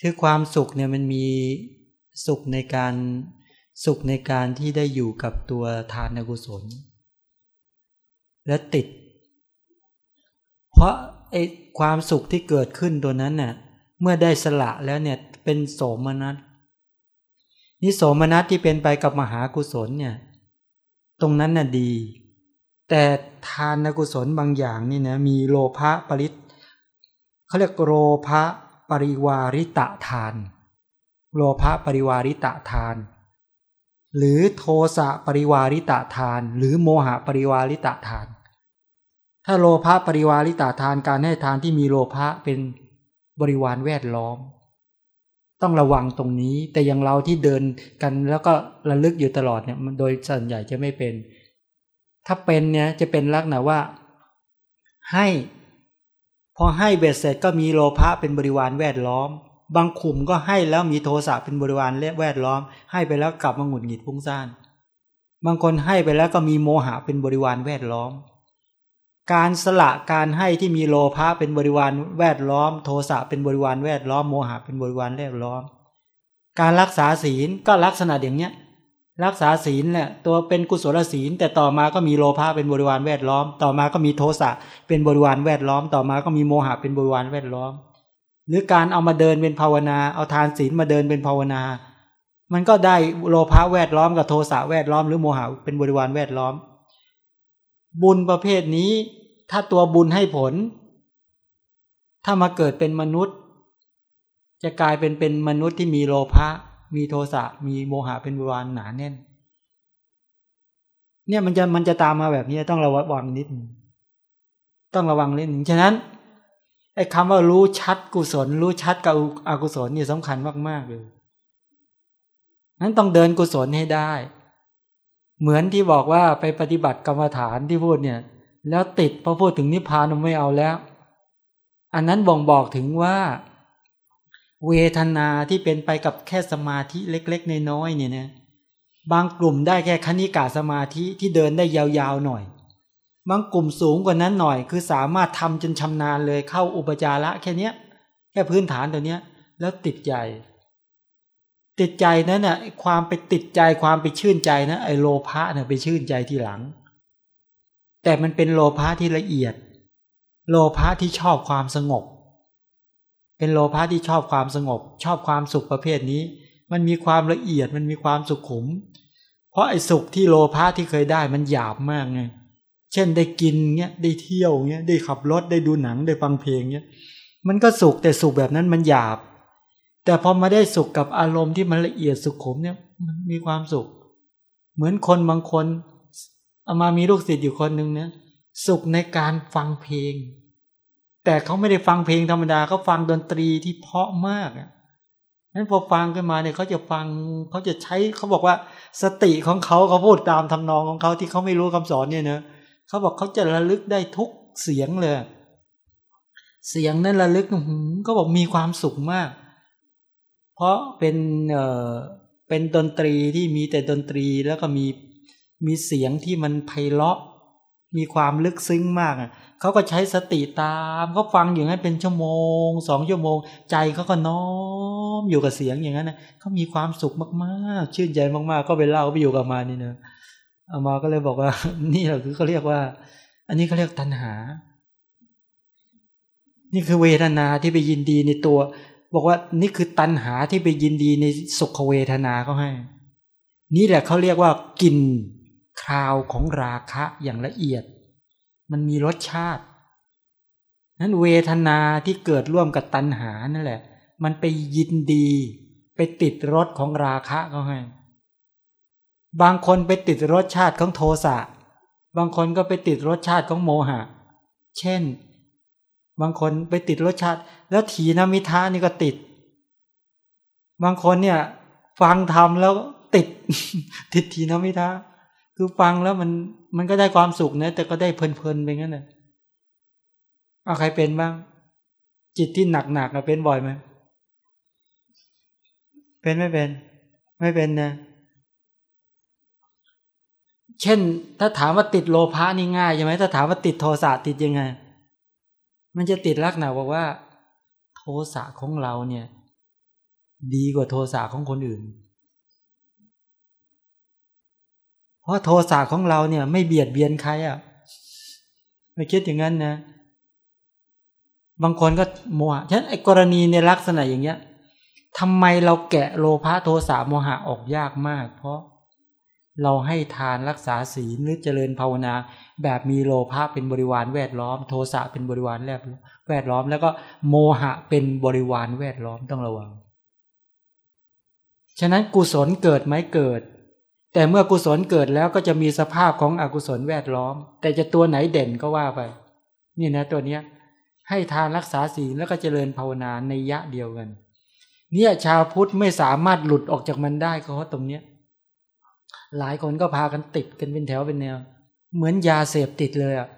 คือความสุขเนี่ยมันมีสุขในการสุขในการที่ได้อยู่กับตัวทานกุศล และติด เพราะไอ้ความสุขที่เกิดขึ้นตัวนั้นน่ะเมื่อได้สละแล้วเนี่ยเป็นโสมนัส นี่โสมนัสที่เป็นไปกับมหากุศลเนี่ย ตรงนั้นน่ะดี แต่ทานกุศลบางอย่างนี่นะมีโลภะปริตเขาเรียกโลภะปริวาริตะทาน โลภะปริวาริตะทาน หรือโทสะปริวาริตะทาน หรือโมหะปริวาริตะทาน ถ้าโลภะปริวาริตะทานการให้ทานที่มีโลภะเป็นบริวารแวดล้อม ต้องระวังตรงนี้ แต่อย่างเราที่เดินกันแล้วก็ระลึกอยู่ตลอดเนี่ยมันโดยส่วนใหญ่จะไม่เป็น ถ้าเป็นเนี่ยจะเป็นลักษณะว่า ให้ พอให้เบ็ดเสร็จก็มีโลภะเป็นบริวารแวดล้อม บางขุมก็ให้แล้วมีโทสะเป็นบริวารแวดล้อม ให้ไปแล้วกลับมาหงุดหงิดพุ่งซ่าน บางคนให้ไปแล้วก็มีโมหะเป็นบริวารแวดล้อม การสละการให้ที่มีโลภะเป็นบริวารแวดล้อม โทสะเป็นบริวารแวดล้อมโมหะเป็นบริวารแวดล้อม การรักษาศีลก็ลักษณะอย่างเนี้ยรักษาศีลแหละตัวเป็นกุศลศีล แต่ต่อมาก็มีโลภะเป็นบริวารแวดล้อม ต่อมาก็มีโทสะเป็นบริวารแวดล้อม ต่อมาก็มีโมหะเป็นบริวารแวดล้อม หรือการเอามาเดินเป็นภาวนาเอาทานศีลมาเดินเป็นภาวนา มันก็ได้โลภะแวดล้อมกับโทสะแวดล้อม หรือโมหะเป็นบริวารแวดล้อม บุญประเภทนี้ ถ้าตัวบุญให้ผล ถ้ามาเกิดเป็นมนุษย์ จะกลายเป็นเป็นมนุษย์ที่มีโลภะมีโทสะมีโมหะเป็นบริวารหนาแน่น เนี่ยมันจะมันจะตามมาแบบนี้ต้องระวังนิดนึงต้องระวังเล่นหนึ่งฉะนั้นไอ้คำว่ารู้ชัดกุศล รู้ชัดกับอกุศลนี่สำคัญมากๆเลยนั้นต้องเดินกุศลให้ได้ เหมือนที่บอกว่าไปปฏิบัติกรรมฐานที่พูดเนี่ย แล้วติดพอพูดถึงนิพพานมันไม่เอาแล้ว อันนั้นบ่งบอกถึงว่า เวทนาที่เป็นไปกับแค่สมาธิเล็ก ๆ น้อยๆเนี่ยนะบางกลุ่มได้แค่คณิกาสมาธิที่เดินได้ยาวๆหน่อย บางกลุ่มสูงกว่านั้นหน่อย คือสามารถทำจนชำนาญเลยเข้าอุปจาระแค่เนี้ยแค่พื้นฐานตัวเนี้ย แล้วติดใจ ติดใจนั้นน่ะความไปติดใจความไปชื่นใจนะไอโลภะน่ะไปชื่นใจทีหลัง แต่มันเป็นโลภะที่ละเอียด โลภะที่ชอบความสงบ เป็นโลภะที่ชอบความสงบ ชอบความสุขประเภทนี้ มันมีความละเอียดมันมีความสุขขุม เพราะไอ้สุขที่โลภะที่เคยได้มันหยาบมากไงเช่นได้กินเงี้ยได้เที่ยวเงี้ยได้ขับรถได้ดูหนังได้ฟังเพลงเงี้ยมันก็สุขแต่สุขแบบนั้นมันหยาบ แต่พอมาได้สุขกับอารมณ์ที่มันละเอียดสุขขมเนี่ยมันมีความสุข เหมือนคนบางคนเอามามีลูกศิษย์อยู่คนหนึ่งเนี่ยสุขในการฟังเพลง แต่เขาไม่ได้ฟังเพลงธรรมดาเขาฟังดนตรีที่เพาะมากอะนั้นพอฟังขึ้นมาเนี่ยเขาจะฟังเขาจะใช้เขาบอกว่าสติของเขาเขาพูดตามทำนองของเขาที่เขาไม่รู้คำสอนเนี่ยเนะเขาบอกเขาจะระลึกได้ทุกเสียงเลย เสียงนั้นระลึกหืมก็บอกมีความสุขมาก เพราะเป็นเอ่อเป็นดนตรีที่มีแต่ดนตรีแล้วก็มีมีเสียงที่มันไพเราะ มีความลึกซึ้งมากอะเขาก็ใช้สติตามเขาฟังอย่างนั้นเป็นชั่วโมงสองชั่วโมง ใจเขาก็น้อมอยู่กับเสียงอย่างนั้นนะเขามีความสุขมากๆ ชื่นใจมากๆ ก็ไปเล่าไปอยู่กับมานี่เนอะอามาก็เลยบอกว่า นี่แหละคือเขาเรียกว่า อันนี้เขาเรียกตัณหา นี่คือเวทนาที่ไปยินดีในตัว บอกว่านี่คือตัณหาที่ไปยินดีในสุขเวทนาเขาให้ นี่แหละเขาเรียกว่ากลิ่นคราวของราคะอย่างละเอียด มันมีรสชาติ นั้นเวทนาที่เกิดร่วมกับตัณหานั่นแหละ มันไปยินดี ไปติดรสของราคะเขาให้ บางคนไปติดรสชาติของโทสะ บางคนก็ไปติดรสชาติของโมหะ เช่น บางคนไปติดรสชาติ แล้วถีนมิทานี่ก็ติด บางคนเนี่ย ฟังทำแล้วติด ติดถีนมิทาคือฟังแล้วมันมันก็ได้ความสุขนะแต่ก็ได้เพลินๆไปงั้นนะเอาใครเป็นบ้าง จิตที่หนักๆนะเป็นบ่อยไหมเป็นไม่เป็น ไม่เป็นนะเช่น ถ้าถามว่าติดโลภะนี่ง่ายใช่ไหมถ้าถามว่าติดโทสะติดยังไง มันจะติดลักษณะบอกว่า โทสะของเราเนี่ย ดีกว่าโทสะของคนอื่น เพราะโทสะของเราเนี่ย ไม่เบียดเบียนใครอะ่ะไม่คิดอย่างนั้นนะ บางคนก็โมหะฉะนั้นไอ้กรณีในลักษณะอย่างเงี้ยทำไมเราแกะโลภะโทสะโมหะออกยากมาก เพราะ เราให้ทานรักษาศีลหรือเจริญภาวนา แบบมีโลภะเป็นบริวารแวดล้อม โทสะเป็นบริวารแวดแวดล้อม แล้วก็โมหะเป็นบริวารแวดล้อมต้องระวัง ฉะนั้นกุศลเกิดไหมเกิด แต่เมื่อกุศลเกิดแล้วก็จะมีสภาพของอกุศลแวดล้อม แต่จะตัวไหนเด่นก็ว่าไป นี่นะตัวเนี้ยให้ทานรักษาศีลแล้วก็เจริญภาวนาในยะเดียวกัน เนี่ยชาวพุทธไม่สามารถหลุดออกจากมันได้เพราะตรงเนี้ย หลายคนก็พากันติดกันเป็นแถวเป็นแนว เหมือนยาเสพติดเลยอะ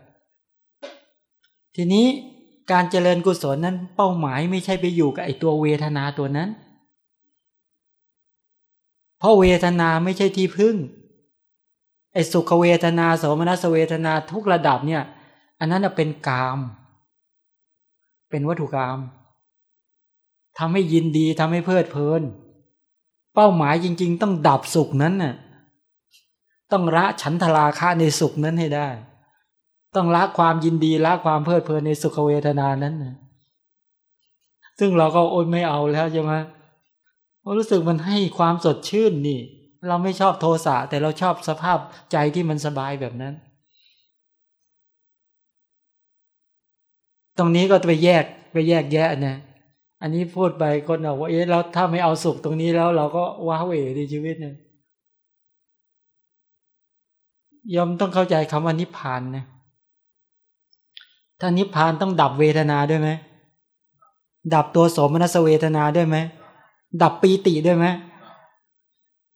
ทีนี้การเจริญกุศลนั้น เป้าหมายไม่ใช่ไปอยู่กับไอตัวเวทนาตัวนั้น เพราะเวทนาไม่ใช่ที่พึ่งไอสุขเวทนาโสมนัสเวทนาทุกระดับเนี่ย อันนั้นเป็นกาม เป็นวัตถุกรรมทำให้ยินดีทำให้เพลิดเพลิน เป้าหมายจริง ๆ ต้องดับสุขนั้นน่ะ ต้องละฉันทราคะในสุขนั้นให้ได้ ต้องละความยินดีละความเพลิดเพลินในสุขเวทนานั้นนะซึ่งเราก็โอนไม่เอาแล้วใช่ไหมราะรู้สึกมันให้ความสดชื่นนี่ เราไม่ชอบโทสะแต่เราชอบสภาพใจที่มันสบายแบบนั้น ตรงนี้ก็ไปแยกไปแยกแยะนะอันนี้พูดไปคนบอกว่าเอ๊ะเราถ้าไม่เอาสุขตรงนี้แล้ว เราก็ว้าเหวในชีวิตเนี่ย ยอมต้องเข้าใจคำว่านิพพานนะถ้านิพพานต้องดับเวทนาด้วยไหมดับตัวสมนัสเวทนาด้วยไหมดับปีติด้วยไหม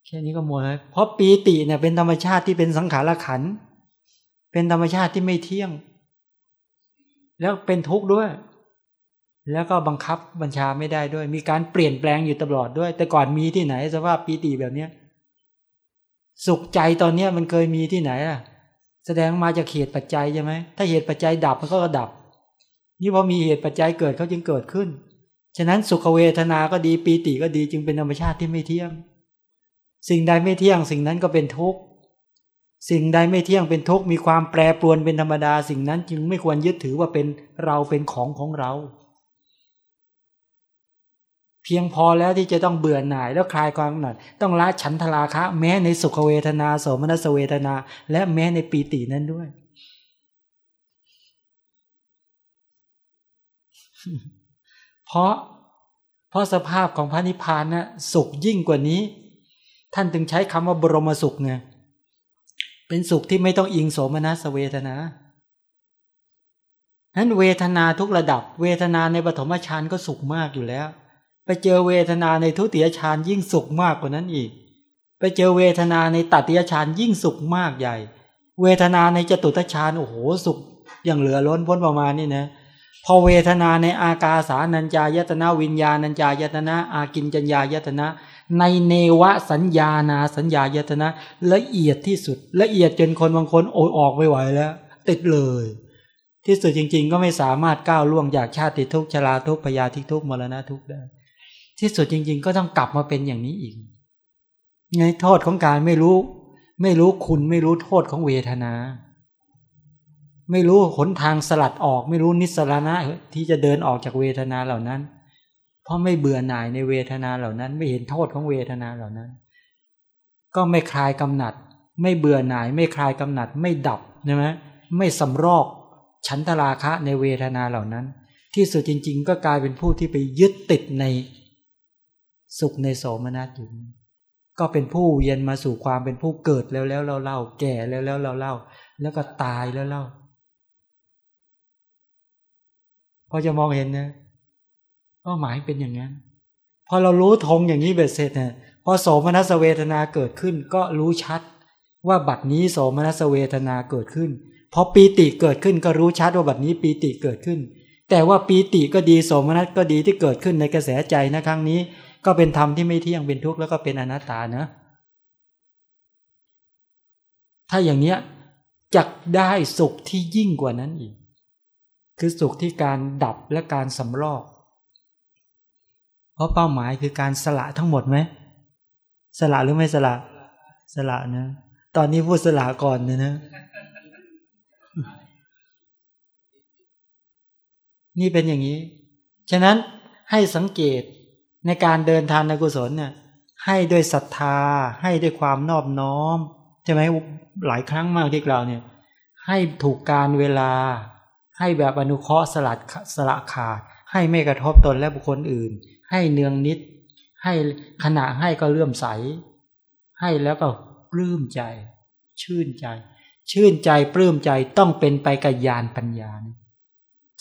แค่นี้ก็หมดเลยเพราะปีติเนี่ยเป็นธรรมชาติที่เป็นสังขารขัน เป็นธรรมชาติที่ไม่เที่ยง แล้วเป็นทุกข์ด้วย แล้วก็บังคับบัญชาไม่ได้ด้วย มีการเปลี่ยนแปลงอยู่ตลอดด้วย แต่ก่อนมีที่ไหนสภาพปีติแบบเนี้ย สุขใจตอนเนี้ยมันเคยมีที่ไหนอะ แสดงมาจากเหตุปัจจัยใช่ไหมถ้าเหตุปัจจัยดับมันก็ดับ นี่พอมีเหตุปัจจัยเกิดเขาจึงเกิดขึ้น ฉะนั้นสุขเวทนาก็ดีปีติก็ดีจึงเป็นธรรมชาติที่ไม่เที่ยง สิ่งใดไม่เที่ยง สิ่งนั้นก็เป็นทุกข์สิ่งใดไม่เที่ยงเป็นทุกข์มีความแปรปรวนเป็นธรรมดา สิ่งนั้นจึงไม่ควรยึดถือว่าเป็นเราเป็นของของเรา เพียงพอแล้วที่จะต้องเบื่อหน่ายแล้วคลายความกำหนัด ต้องละฉันทราคะ แม้ในสุขเวทนาโสมนัสเวทนา และแม้ในปีตินั้นด้วย เพราะเพราะสภาพของพระนิพพานนะ่ะสุขยิ่งกว่านี้ ท่านถึงใช้คำว่าบรมสุขไงเป็นสุขที่ไม่ต้องอิงโสมนัสเวทนานั้นเวทนาทุกระดับ เวทนาในปฐมฌานก็สุขมากอยู่แล้ว ไปเจอเวทนาในทุติยฌานยิ่งสุขมากกว่านั้นอีก ไปเจอเวทนาในตัติยฌานยิ่งสุขมากใหญ่ เวทนาในจตุตฌานโอ้โหสุข อย่างเหลือล้นพ้นประมาณนี้นะพอเวทนาในอากาสานัญจายตนะวิญญาณัญจายตนะอากินจัญญายตนะ ในเนวสัญญานาสัญญายตนะ ละเอียดที่สุด ละเอียดจนคนบางคนโอยออกไม่ไหวแล้ว ติดเลย ที่สุดจริง ๆ ก็ไม่สามารถก้าวล่วงจากชาติทุกชราทุกพยาธิทุกมรณะทุกได้ ที่สุดจริง ๆ ก็ต้องกลับมาเป็นอย่างนี้อีกไงโทษของการไม่รู้ ไม่รู้คุณไม่รู้โทษของเวทนา ไม่รู้หนทางสลัดออก ไม่รู้นิสรณะที่จะเดินออกจากเวทนาเหล่านั้น เพราะไม่เบื่อหน่ายในเวทนาเหล่านั้น ไม่เห็นโทษของเวทนาเหล่านั้น ก็ไม่คลายกำหนัด ไม่เบื่อหน่าย ไม่คลายกำหนัด ไม่ดับใช่ไหมไม่สำรอกฉันทราคะในเวทนาเหล่านั้น ที่สุดจริง ๆ ก็กลายเป็นผู้ที่ไปยึดติดใน สุขในโสมนัสอยู่ก็เป็นผู้เย็นมาสู่ความเป็นผู้เกิดแล้วแล้วเราเล่าแก่แล้วแล้วเราเล่าแล้วก็ตายแล้วเล่าพอจะมองเห็นนะเป้าหมายเป็นอย่างนั้น พอเรารู้ทงอย่างนี้เบ็ดเสร็จเนี่ยพอโสมนัสเวทนาเกิดขึ้น ก็รู้ชัด ว่าบัดนี้โสมนัสเวทนาเกิดขึ้นพอปีติเกิดขึ้นก็รู้ชัดว่าบัดนี้ปีติเกิดขึ้น แต่ว่าปีติก็ดีโสมนัสก็ดีที่เกิดขึ้นในกระแสใจนะครั้งนี้ ก็เป็นธรรมที่ไม่เที่ยงเป็นทุกข์แล้วก็เป็นอนัตตาเนะ ถ้าอย่างเนี้ยจะได้สุขที่ยิ่งกว่านั้นอีก คือสุขที่การดับและการสำรอก เพราะเป้าหมายคือการสละทั้งหมดไหมสละหรือไม่สละ สละนะ ตอนนี้พูดสละก่อนนะนะ นี่เป็นอย่างนี้ ฉะนั้นให้สังเกต ในการเดินทางในกุศลเนี่ยให้ด้วยศรัทธา ให้ด้วยความนอบน้อมใช่ไหมหลายครั้งมากที่กล่าเนี่ย ให้ถูกการเวลา ให้แบบอนุเคราะห์สลัดสละขาด ให้ไม่กระทบตนและบุคคลอื่น ให้เนืองนิด ให้ขณะให้ก็เลื่อมใส ให้แล้วก็ปลื้มใจ ชื่นใจ ชื่นใจปลื้มใจต้องเป็นไปกับญาณปัญญา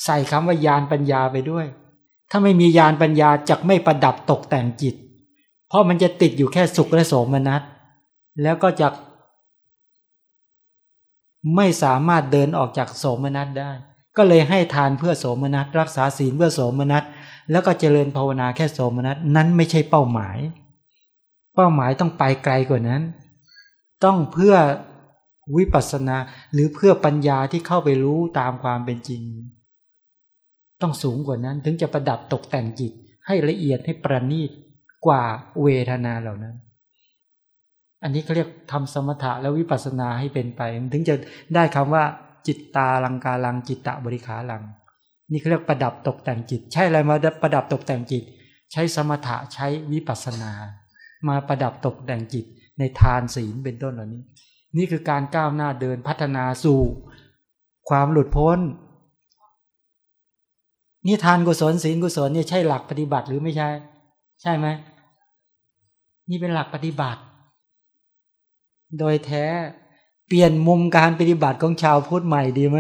ใส่คำว่าญาณปัญญาไปด้วย ถ้าไม่มีญาณปัญญาจะไม่ประดับตกแต่งจิต เพราะมันจะติดอยู่แค่สุขและโสมนัส แล้วก็จะไม่สามารถเดินออกจากโสมนัสได้ ก็เลยให้ทานเพื่อโสมนัส รักษาศีลเพื่อโสมนัส แล้วก็เจริญภาวนาแค่โสมนัส นั้นไม่ใช่เป้าหมาย เป้าหมายต้องไปไกลกว่านั้น ต้องเพื่อวิปัสสนาหรือเพื่อปัญญาที่เข้าไปรู้ตามความเป็นจริง ต้องสูงกว่านั้น ถึงจะประดับตกแต่งจิต ให้ละเอียดให้ประณีตกว่าเวทนาเหล่านั้น อันนี้เขาเรียกทำสมถะและวิปัสสนาให้เป็นไป ถึงจะได้คำว่า จิตตาลังกาลังจิตตะบริขาลัง นี่เขาเรียกประดับตกแต่งจิต ใช่อะไรมาประดับตกแต่งจิต ใช้สมถะใช้วิปัสนา มาประดับตกแต่งจิตในทานศีลเป็นต้นเหล่านี้ นี่คือการก้าวหน้าเดินพัฒนาสู่ ความหลุดพ้น นี่ทานกุศลศีลกุศลเนี่ยใช่หลักปฏิบัติหรือไม่ใช่ ใช่ไหมนี่เป็นหลักปฏิบัติ โดยแท้เปลี่ยนมุมการปฏิบัติของชาวพุทธใหม่ดีไหม